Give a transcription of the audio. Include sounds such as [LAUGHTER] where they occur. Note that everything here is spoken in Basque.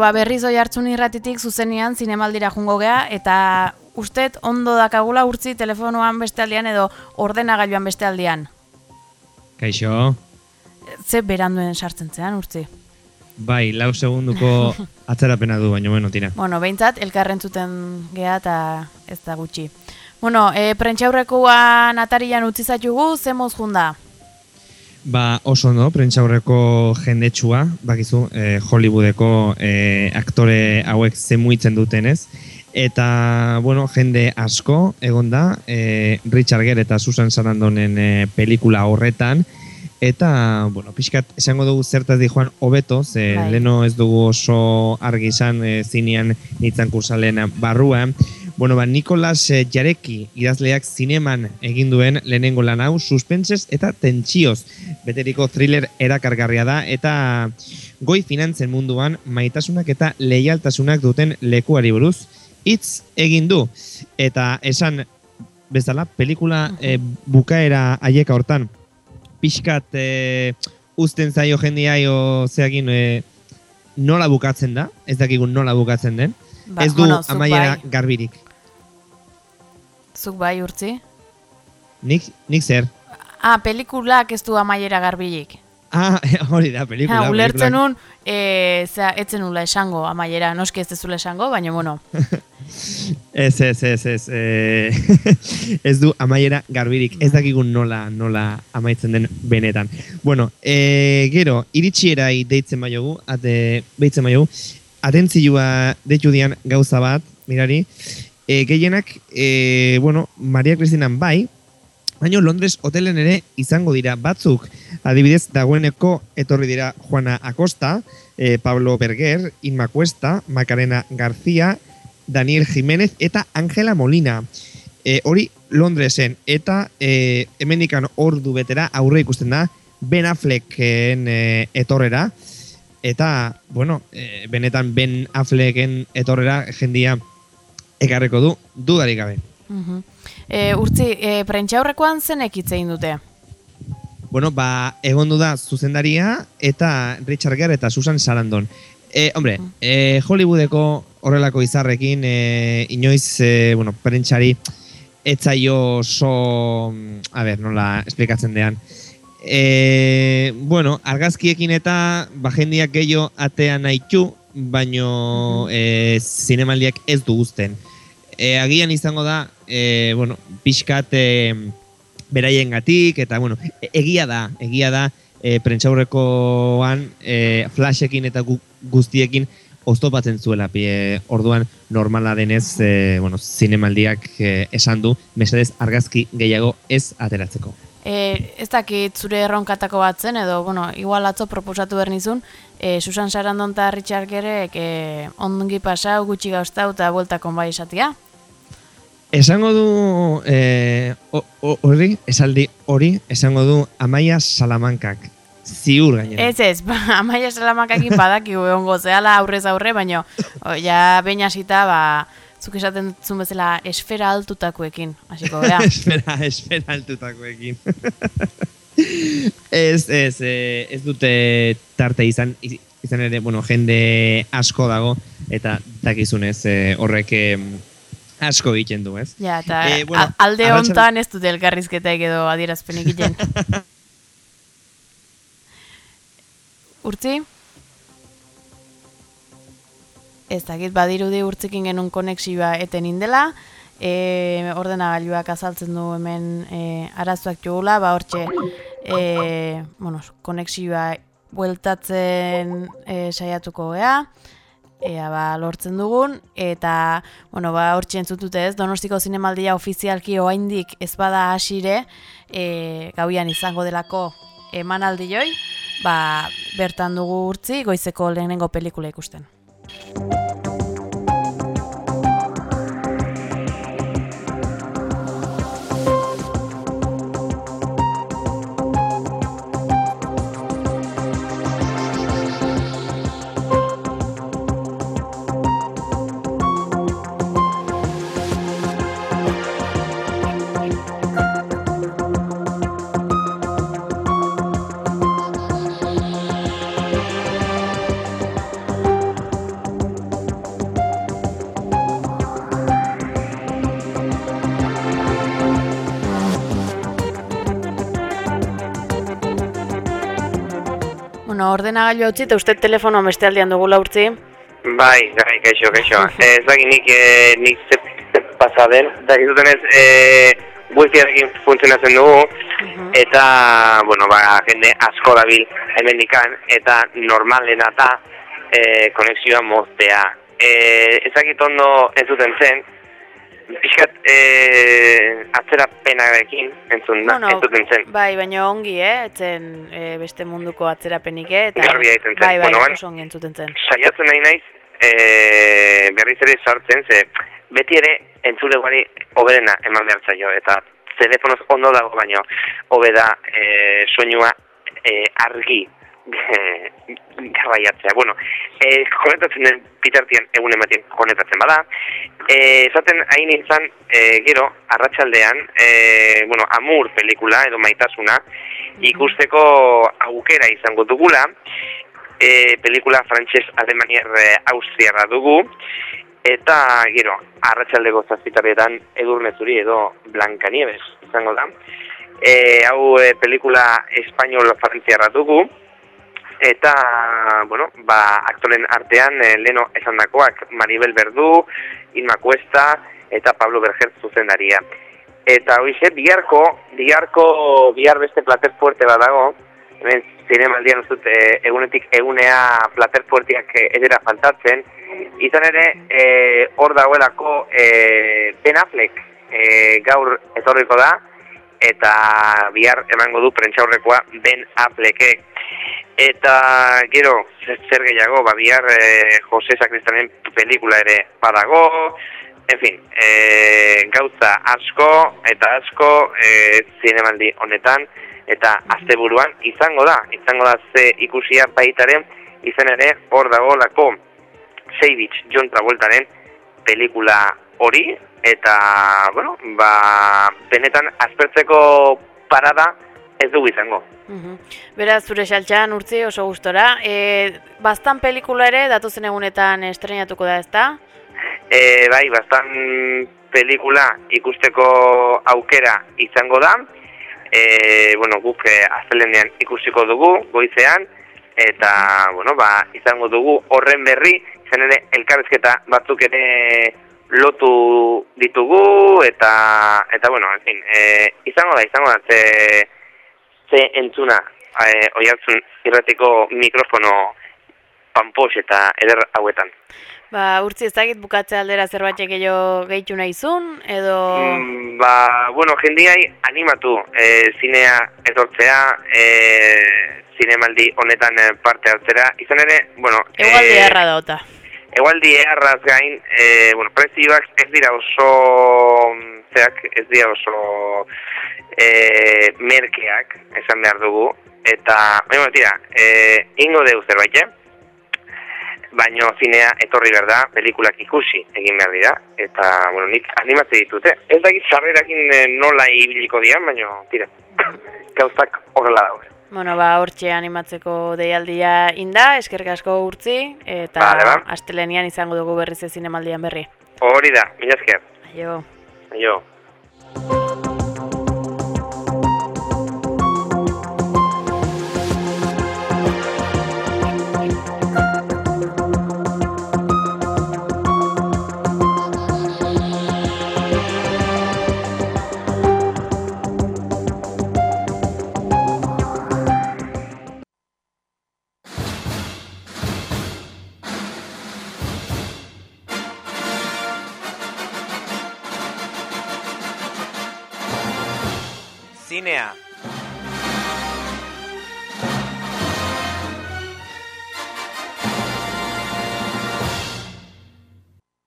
ba, berriz oi hartzun irratitik zuzenean zinemaldira jungo gea, eta ustet ondo dakagula urtzi telefonoan beste aldian edo ordenagailuan beste aldian. Kaixo, Ze beranduen sartzen zean urtzi. bai, lau segunduko [LAUGHS] atzerapena du, baina bueno, tira. Bueno, behintzat, elkarren zuten gea eta ez da gutxi. Bueno, e, prentxaurrekoan atarian utzi zaitugu, ze moz junda? Ba, oso ondo, prentxaurreko jendetsua, bakizu, eh, Hollywoodeko eh, aktore hauek zemuitzen dutenez. Eta, bueno, jende asko egon da, eh, Richard Gere eta Susan Sarandonen eh, pelikula horretan. Eta, bueno, pixkat, esango dugu zertaz di joan hobeto, ze Bai. leno ez dugu oso argi izan e, zinean nintzen kursalen barrua. Bueno, ba, Nikolas Jareki idazleak zineman egin duen lehenengo lan hau suspensez eta tentsioz beteriko thriller erakargarria da eta goi finantzen munduan maitasunak eta leialtasunak duten lekuari buruz hitz egin du eta esan bezala pelikula eh, bukaera haieka hortan pixkat eh, uzten zaio jendiaio zeagin eh, nola bukatzen da, ez dakigun nola bukatzen den, Ba, ez du bueno, amaiera bai, garbirik. zuk bai urtzi. Nik, nik zer? Ah, pelikulak ez du amaiera garbilik. Ah, [LAUGHS] hori da, pelikula. Ha, ulertzen nun, e, zera, etzen nula esango amaiera, noski ez dezula esango, baina bueno, [LAUGHS] Ez, ez, ez, ez. Eh, [LAUGHS] ez du amaiera garbirik. Ez dakigun nola, nola amaitzen den benetan. Bueno, eh, gero, iritsierai deitzen baiogu, ate, beitzen baiogu, atentzioa deitu dian gauza bat, mirari, e, gehienak, e, bueno, Maria Kristinan bai, baina Londres hotelen ere izango dira batzuk. Adibidez, dagoeneko etorri dira Juana Acosta, eh, Pablo Berger, Inma Cuesta, Macarena García, Daniel Jiménez eta Angela Molina. E, hori Londresen eta e, hemendikan ordu betera aurre ikusten da Ben Afflecken e, etorrera eta, bueno, e, benetan Ben Afflecken etorrera jendia ekarreko du, dudarik gabe. Mhm. E, urtzi, e, prentxaurrekoan zenek hitz egin dute? Bueno, ba, egondu da zuzendaria eta Richard Gere eta Susan Sarandon. E, hombre, e, Hollywoodeko horrelako izarrekin e, inoiz, e, bueno, prentxari etzaio oso, a ber, nola esplikatzen dean. E, bueno, argazkiekin eta ba, jendiak gehiago atea nahitu, baino e, zinemaldiak ez du guzten. E, agian izango da, e, bueno, pixkat e, beraien gatik, eta bueno, e- egia da, egia da, e, prentxaurrekoan e, flashekin eta gu, guztiekin oztopatzen zuela pie, orduan normala denez, e, bueno, zinemaldiak e, esan du, mesedez argazki gehiago ez ateratzeko. E, ez dakit zure erronkatako bat zen, edo, bueno, igual atzo proposatu behar nizun, e, Susan Sarandon eta Richard Gerek e, ongi pasau, gutxi gauztau eta bueltakon bai esatia. Esango du eh, hori, esaldi hori, esango du Amaia Salamankak. Ziur gainera. Ez ez, ba, [LAUGHS] amaia salamakakin badaki egongo zehala aurrez aurre, baina o, ja behin hasita, ba, zuk esaten dutzun bezala esfera altutakoekin, hasiko gea. [LAUGHS] espera, espera altutakoekin. [LAUGHS] ez, ez, eh, ez dute tarte izan, iz- izan ere, bueno, jende asko dago, eta dakizunez eh, horrek asko egiten du, ez? Ja, eta Eh, bueno, alde arratsalde- hontan ez dute elkarrizketak edo adierazpenik egiten. [LAUGHS] Urtzi? Ez dakit badirudi urtzikin genuen konexioa eten indela, e, ordenagailuak azaltzen du hemen e, arazoak jogula, ba hortxe e, bueno, konexioa bueltatzen e, saiatuko gea, ea ba lortzen dugun, eta bueno, ba hortxe entzutute ez, donostiko zinemaldia ofizialki oaindik ez bada hasire, e, gauian izango delako emanaldi joi, ba bertan dugu urtzi goizeko lehenengo pelikula ikusten. Bueno, ordenagailu utzi eta uste telefono beste aldean dugula urtzi. Bai, bai, kaixo, kaixo. [LAUGHS] ez dakit nik, eh, nik ze, ze pasa den. Da, izuten ez, eh, wifiarekin funtzionatzen dugu, eta, bueno, ba, jende asko dabil hemen eta normalena da eh, konexioa moztea. Eh, ez dakit ondo ez duten zen, Pixkat, e, atzera penarekin entzun da, Bueno, entzuten zen. Bai, baina ongi, eh? Etzen eh, beste munduko atzerapenik, eh? Eta, Garbi egiten zen. Bai, bai, Bueno, oso ongi entzuten zen. Saiatzen nahi naiz, e, berriz ere sartzen, ze beti ere entzuleguari hoberena eman behar zaio, eta telefonoz ondo dago baino, hobe da e, soinua e, argi garraiatzea. Bueno, e, konetatzen den pitartian egun ematen konetatzen bada. E, esaten hain izan, e, gero, arratsaldean, e, bueno, Amur pelikula edo maitasuna, ikusteko aukera izango dugula, e, pelikula frantses alemanier austriarra dugu, eta gero, arratsaldeko zazpitarietan edurne zuri edo Blancanieves izango da. E, hau e, pelikula espainol frantziarra dugu, eta, bueno, ba, aktoren artean e, leno esandakoak Maribel Berdu, Inma Cuesta eta Pablo Berger zuzendaria. Eta hoize, biharko, biharko, bihar beste plater fuerte badago, hemen zinemaldian uzut e, egunetik egunea plater fuerteak e, edera faltatzen, izan ere, e, hor dagoelako e, Ben Affleck e, gaur etorriko da, eta bihar emango du prentxaurrekoa Ben Affleckek. Eta gero, zer gehiago, ba, bihar e, Jose Sakristanen pelikula ere badago, en fin, e, gauza asko eta asko e, zinemaldi honetan, eta asteburuan izango da, izango da ze ikusia baitaren, izan ere hor dago lako Seibitz John Travoltaren pelikula hori, eta, bueno, ba, benetan aspertzeko parada ez dugu izango. Mhm. Beraz, zure xaltxan urtzi oso gustora. E, bastan pelikula ere, datozen egunetan estrenatuko da, ezta? E, bai, bastan pelikula ikusteko aukera izango da. E, bueno, guk e, azelenean ikusiko dugu, goizean, eta, bueno, ba, izango dugu horren berri, izan ere, elkarrezketa batzuk ere lotu ditugu, eta, eta bueno, en fin, e, izango da, izango da, ze, ze entzuna, e, oi hartzun, irratiko mikrofono pampos eta eder hauetan. Ba, urtzi ez dakit bukatze aldera zerbait gehiago gehitu nahizun, edo... Mm, ba, bueno, jendiai animatu e, zinea etortzea, e, zinemaldi honetan parte hartzera. Izan ere, bueno... Egualdi e, erra dauta. Egualdi erraz gain, e, bueno, prezioak ez dira oso... Zeak, ez dira oso... E, merkeak, esan behar dugu. Eta, baina, tira, e, ingo deu zerbait, eh? baino zinea etorri behar da, pelikulak ikusi egin behar dira, eta, bueno, nik animatze ditute. Ez dakit sarrerakin nola ibiliko dian, baino, tira, [LAUGHS] gauzak horrela dago. Bueno, ba, hortxe animatzeko deialdia inda, eskerrik asko urtzi, eta Vale, ba. astelenian izango dugu berriz ez zinemaldian berri. Hori da, mila esker. Aio. Aio. Zinea,